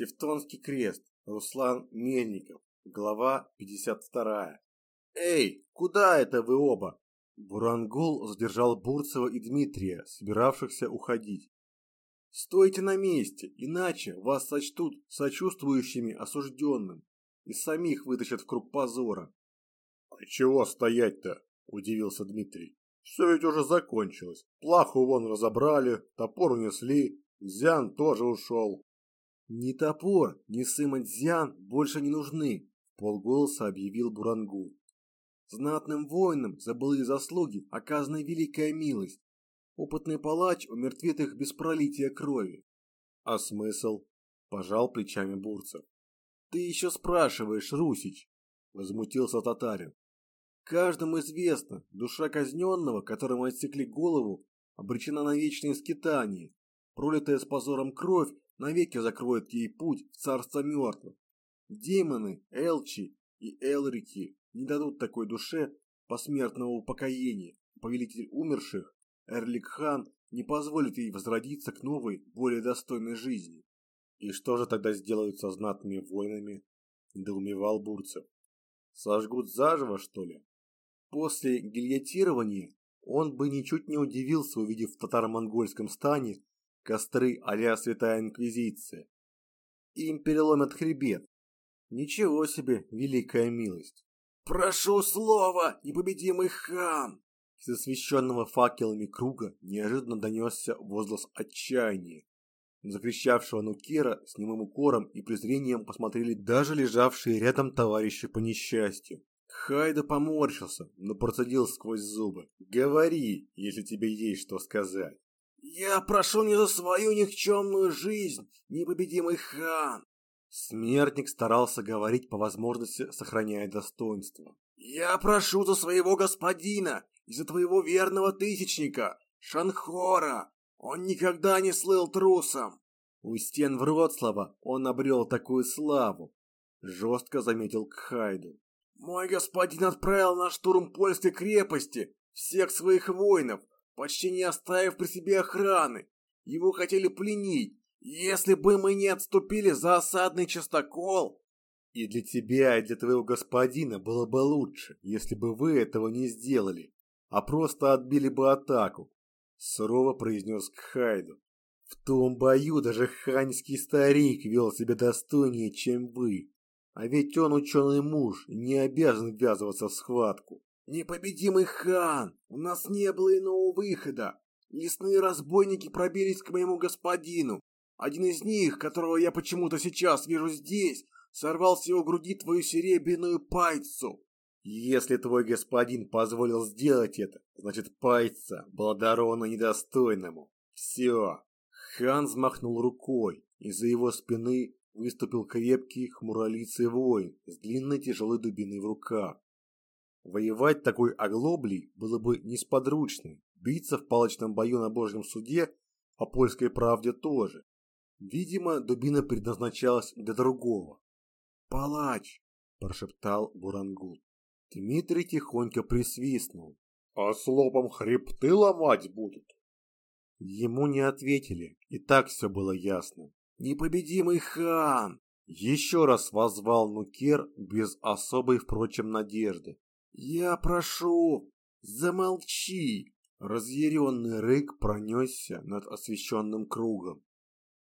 Тевтонский крест. Руслан Мельников. Глава 52. Эй, куда это вы оба? Бурангул задержал Бурцева и Дмитрия, собиравшихся уходить. Стойте на месте, иначе вас сочтут сочувствующими осужденным и самих вытащат в круг позора. А чего стоять-то? удивился Дмитрий. Все ведь уже закончилось. Плаху вон разобрали, топор унесли, Зян тоже ушел. Ни топор, ни Сыма Дзян больше не нужны, полголоса объявил Бурангул. Знатным воинам за заслуги оказана великая милость. Опытный палач умертвит их без пролития крови. А смысл? Пожал плечами Бурцев. Ты еще спрашиваешь, Русич? Возмутился татарин. Каждому известно, душа казненного, которому отсекли голову, обречена на вечное скитание. Пролитая с позором кровь навеки закроет ей путь в царство мертвых. Демоны, Элчи и Элрики не дадут такой душе посмертного упокоения. Повелитель умерших, Эрлик-хан, не позволит ей возродиться к новой, более достойной жизни. И что же тогда сделают со знатными воинами? Недоумевал Бурцев. Сожгут заживо, что ли? После гильотирования он бы ничуть не удивился, увидев в татаро-монгольском стане костры а Святая Инквизиция. Им переломят хребет. Ничего себе, великая милость. «Прошу слова, непобедимый хан!» Из освещенного факелами круга неожиданно донесся возглас отчаяния. Закричавшего Нукера с немым укором и презрением посмотрели даже лежавшие рядом товарищи по несчастью. Хайда поморщился, но процедил сквозь зубы. «Говори, если тебе есть что сказать». «Я прошу не за свою никчемную жизнь, непобедимый хан!» Смертник старался говорить по возможности, сохраняя достоинство. «Я прошу за своего господина и за твоего верного тысячника, Шанхора! Он никогда не слыл трусом!» У стен Вроцлава он обрел такую славу, жестко заметил Кхайду. Мой господин отправил на штурм польской крепости всех своих воинов, почти не оставив при себе охраны. Его хотели пленить. Если бы мы не отступили за осадный частокол... И для тебя, и для твоего господина было бы лучше, если бы вы этого не сделали, а просто отбили бы атаку, сурово произнес Кхайду. В том бою даже ханьский старик вел себя достойнее, чем вы. А ведь он ученый муж не обязан ввязываться в схватку. Непобедимый хан, у нас не было иного выхода. Лесные разбойники пробились к моему господину. Один из них, которого я почему-то сейчас вижу здесь, сорвал с его груди твою серебряную пайцу. Если твой господин позволил сделать это, значит пайца была дарована недостойному. Все. Хан взмахнул рукой. Из-за его спины выступил крепкий, хмуролицый воин с длинной тяжелой дубиной в руках. Воевать такой оглоблей было бы несподручно, биться в палочном бою на Божьем суде, по польской правде тоже. Видимо, дубина предназначалась для другого. «Палач!» – прошептал Бурангут. Дмитрий тихонько присвистнул. «А с лобом хребты ломать будут?» Ему не ответили, и так все было ясно. «Непобедимый хан!» Еще раз возвал Нукер без особой, впрочем, надежды. «Я прошу, замолчи!» Разъяренный рык пронесся над освещенным кругом.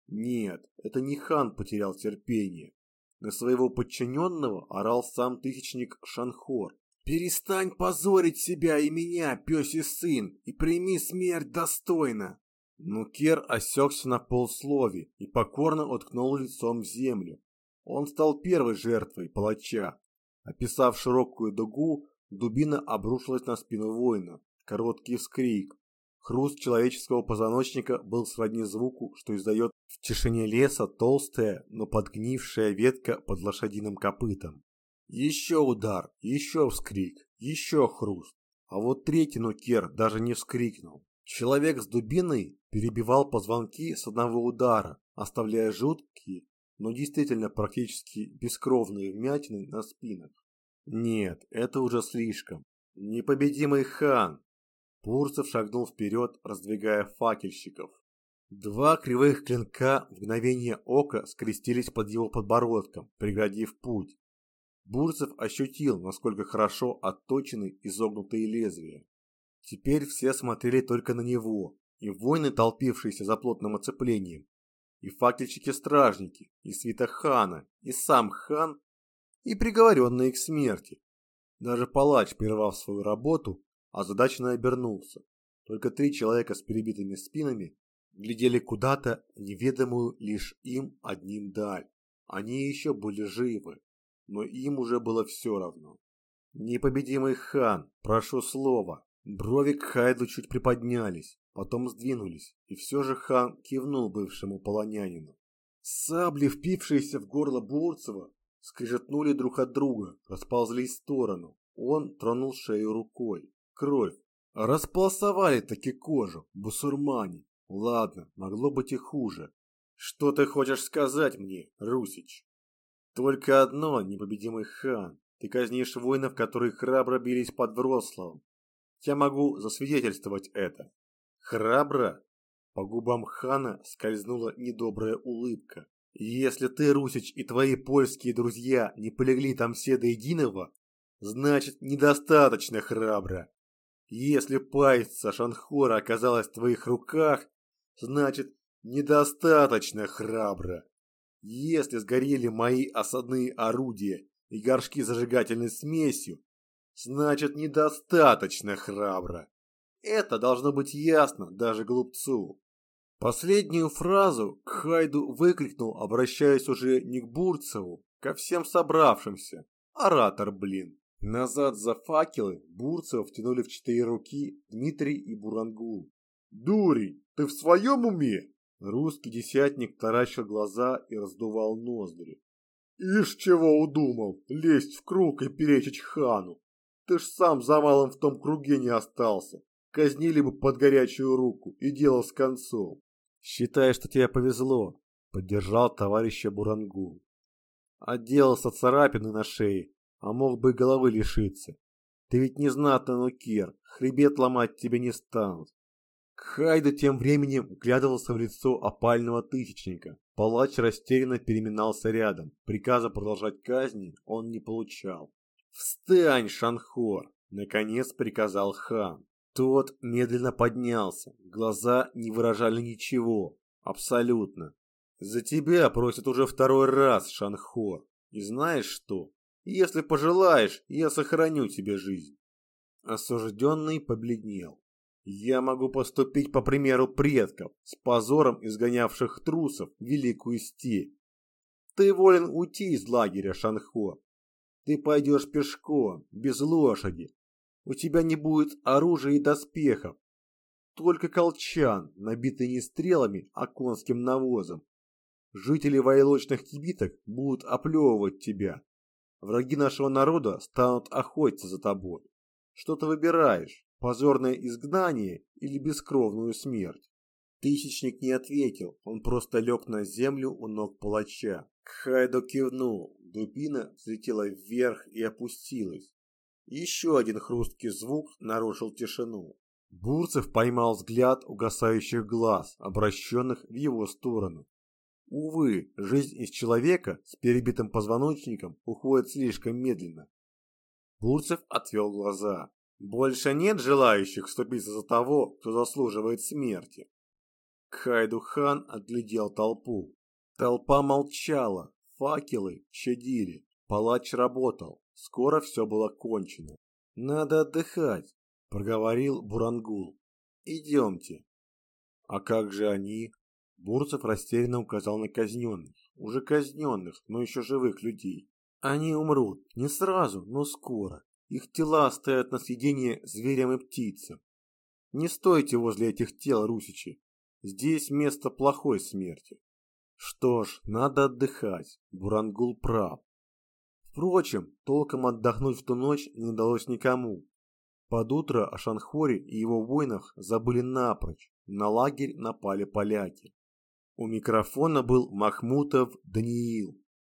Нет, это не хан потерял терпение. На своего подчиненного орал сам тысячник Шанхор. «Перестань позорить себя и меня, пёсий сын, и прими смерть достойно!» Но Кер осекся на полслове и покорно уткнул лицом в землю. Он стал первой жертвой палача. Описав широкую дугу, дубина обрушилась на спину воина. Короткий вскрик. Хруст человеческого позвоночника был сродни звуку, что издает в тишине леса толстая, но подгнившая ветка под лошадиным копытом. Еще удар, еще вскрик, еще хруст. А вот третий нукер даже не вскрикнул. Человек с дубиной перебивал позвонки с одного удара, оставляя жуткие, но действительно практически бескровные вмятины на спинах. Нет, это уже слишком. Непобедимый хан. Пурцев шагнул вперед, раздвигая факельщиков. Два кривых клинка в мгновение ока скрестились под его подбородком, преградив путь. Бурцев ощутил, насколько хорошо отточены изогнутые лезвия. Теперь все смотрели только на него, и воины, толпившиеся за плотным оцеплением, и факельщики-стражники, и свита хана, и сам хан, и приговоренные к смерти. Даже палач, прервав свою работу, озадаченно обернулся. Только три человека с перебитыми спинами глядели куда-то неведомую лишь им одним даль. Они еще были живы, но им уже было все равно. Непобедимый хан, прошу слова. Брови Хайду чуть приподнялись, потом сдвинулись, и все же хан кивнул бывшему полонянину. Сабли, впившиеся в горло Бурцева, скрежетнули друг от друга, расползлись в сторону. Он тронул шею рукой. Кровь. Располосовали таки кожу, бусурмане. Ладно, могло быть и хуже. Что ты хочешь сказать мне, Русич? Только одно, непобедимый хан. Ты казнишь воинов, которые храбро бились под Врославом. Я могу засвидетельствовать это. Храбро? По губам хана скользнула недобрая улыбка. Если ты, Русич, и твои польские друзья не полегли там все до единого, значит, недостаточно храбро. Если пальца Шанхора оказалась в твоих руках, значит, недостаточно храбро. Если сгорели мои осадные орудия и горшки зажигательной смесью, значит, недостаточно храбро. Это должно быть ясно даже глупцу. Последнюю фразу Хайду выкрикнул, обращаясь уже не к Бурцеву, ко всем собравшимся. Оратор, блин. Назад за факелы Бурцева втянули в четыре руки Дмитрий и Бурангул. «Дурень, ты в своем уме?» Русский десятник таращил глаза и раздувал ноздри. «Ишь чего удумал, лезть в круг и перечить хану? Ты ж сам за малым в том круге не остался. Казнили бы под горячую руку и дело с концом. Считай, что тебе повезло, поддержал товарища Бурангул. Отделался царапины на шее, а мог бы головы лишиться. Ты ведь не знатный нукер, хребет ломать тебе не станут. Хайда тем временем вглядывался в лицо опального тысячника. Палач растерянно переминался рядом. Приказа продолжать казни он не получал. «Встань, Шанхор!» – наконец приказал хан. Тот медленно поднялся. Глаза не выражали ничего. Абсолютно. «За тебя просят уже второй раз, Шанхор. И знаешь что? Если пожелаешь, я сохраню тебе жизнь». Осужденный побледнел. Я могу поступить по примеру предков, с позором изгонявших трусов великую степь. Ты волен уйти из лагеря, Шанхо. Ты пойдешь пешком, без лошади. У тебя не будет оружия и доспехов. Только колчан, набитый не стрелами, а конским навозом. Жители войлочных кибиток будут оплевывать тебя. Враги нашего народа станут охотиться за тобой. Что ты выбираешь? Позорное изгнание или бескровную смерть? Тысячник не ответил, он просто лег на землю у ног палача. Хайдо кивнул, дубина взлетела вверх и опустилась. Еще один хрусткий звук нарушил тишину. Бурцев поймал взгляд угасающих глаз, обращенных в его сторону. Увы, жизнь из человека с перебитым позвоночником уходит слишком медленно. Бурцев отвел глаза. Больше нет желающих вступиться за того, кто заслуживает смерти. Кхайду хан отглядел толпу. Толпа молчала, факелы чадили, палач работал. Скоро все было кончено. Надо отдыхать, проговорил Бурангул. Идемте. А как же они? Бурцев растерянно указал на казненных, уже казненных, но еще живых людей. Они умрут, не сразу, но скоро. Их тела стоят на съедение зверям и птицам. Не стойте возле этих тел, русичи. Здесь место плохой смерти. Что ж, надо отдыхать. Бурангул прав. Впрочем, толком отдохнуть в ту ночь не удалось никому. Под утро о Шанхоре и его воинах забыли напрочь. На лагерь напали поляки. У микрофона был Махмутов Даниил.